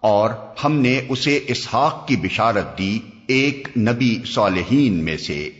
اور ہم نے اسے اسحاق کی بشارت دی ایک نبی صالحین میں سے۔